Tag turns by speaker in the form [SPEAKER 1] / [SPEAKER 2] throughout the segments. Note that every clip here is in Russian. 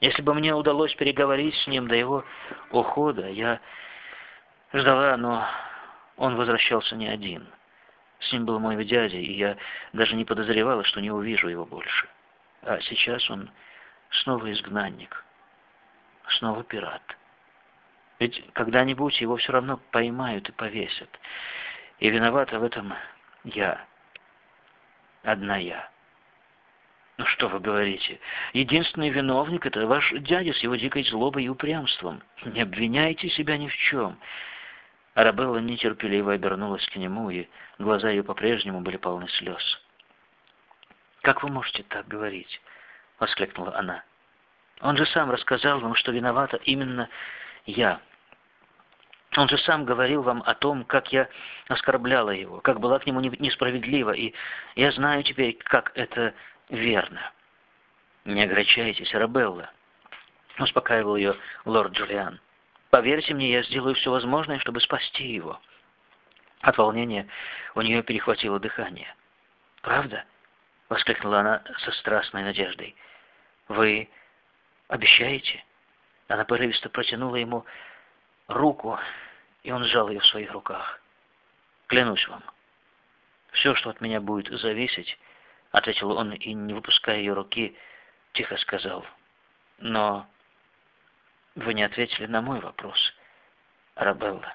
[SPEAKER 1] Если бы мне удалось переговорить с ним до его ухода, я ждала, но он возвращался не один. С ним был мой дядя, и я даже не подозревала, что не увижу его больше. А сейчас он снова изгнанник, снова пират. Ведь когда-нибудь его все равно поймают и повесят. И виновата в этом я. Одна я. Ну что вы говорите? Единственный виновник — это ваш дядя с его дикой злобой и упрямством. Не обвиняйте себя ни в чем. Арабелла нетерпеливо обернулась к нему, и глаза ее по-прежнему были полны слез. «Как вы можете так говорить?» — воскликнула она. «Он же сам рассказал вам, что виновата именно я. Он же сам говорил вам о том, как я оскорбляла его, как была к нему несправедлива, и я знаю теперь, как это верно. Не огорчайтесь, Арабелла, успокаивал ее лорд Джулиан. Поверьте мне, я сделаю все возможное, чтобы спасти его. От волнения у нее перехватило дыхание. «Правда?» — воскликнула она со страстной надеждой. «Вы обещаете?» Она порывисто протянула ему руку, и он сжал ее в своих руках. «Клянусь вам, все, что от меня будет зависеть, — ответил он и, не выпуская ее руки, тихо сказал, — но вы не ответили на мой вопрос, Арабелла.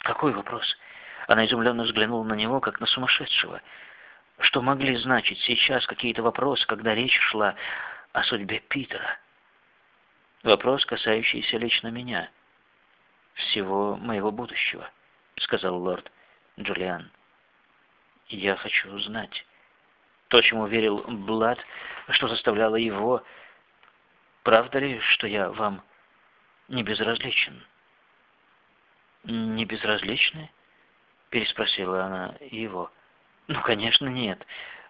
[SPEAKER 1] «Какой вопрос?» Она изумленно взглянула на него, как на сумасшедшего. Что могли значить сейчас какие-то вопросы, когда речь шла о судьбе Питера? Вопрос, касающийся лично меня всего моего будущего», — сказал лорд Джулиан. «Я хочу знать. То, чему верил Блад, что заставляло его... Правда ли, что я вам не безразличен?» «Не безразличны?» — переспросила она его. «Ну, конечно, нет.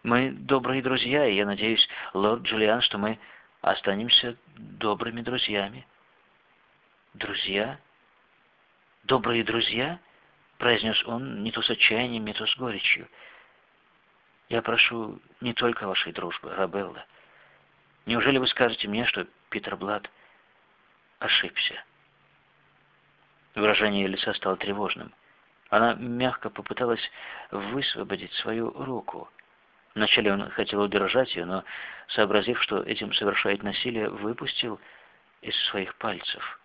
[SPEAKER 1] Мы добрые друзья, и я надеюсь, лорд Джулиан, что мы останемся добрыми друзьями». «Друзья?» «Добрые друзья?» — произнес он не то с отчаянием, не то с горечью. «Я прошу не только вашей дружбы, Рабелла. Неужели вы скажете мне, что Питер Блад ошибся?» Выражение лица стало тревожным. Она мягко попыталась высвободить свою руку. Вначале он хотел удержать ее, но, сообразив, что этим совершает насилие, выпустил из своих пальцев.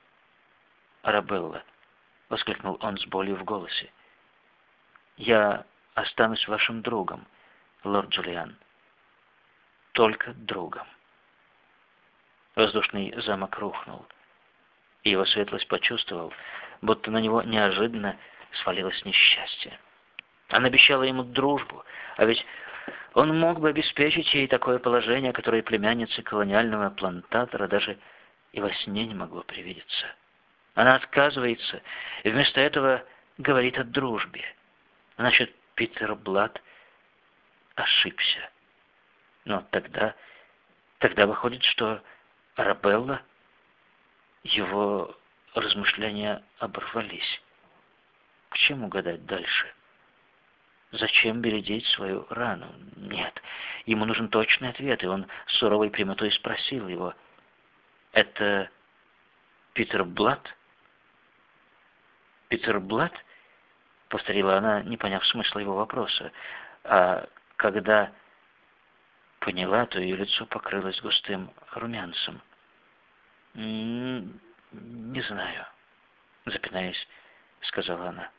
[SPEAKER 1] «Арабелла», — воскликнул он с болью в голосе. «Я останусь вашим другом, лорд Джулиан. Только другом». Воздушный замок рухнул, и его светлость почувствовал, будто на него неожиданно свалилось несчастье. Она обещала ему дружбу, а ведь он мог бы обеспечить ей такое положение, которое племяннице колониального плантатора даже и во сне не могло привидеться. Она отказывается и вместо этого говорит о дружбе. Значит, Питер Блад ошибся. Но тогда, тогда выходит, что Арабелла, его размышления оборвались. К чему гадать дальше? Зачем бередить свою рану? Нет, ему нужен точный ответ, и он с суровой прямотой спросил его. «Это Питер Блад?» Питер Блад?» — повторила она, не поняв смысла его вопроса. А когда поняла, то ее лицо покрылось густым румянцем. «Не знаю», — запинаясь, сказала она.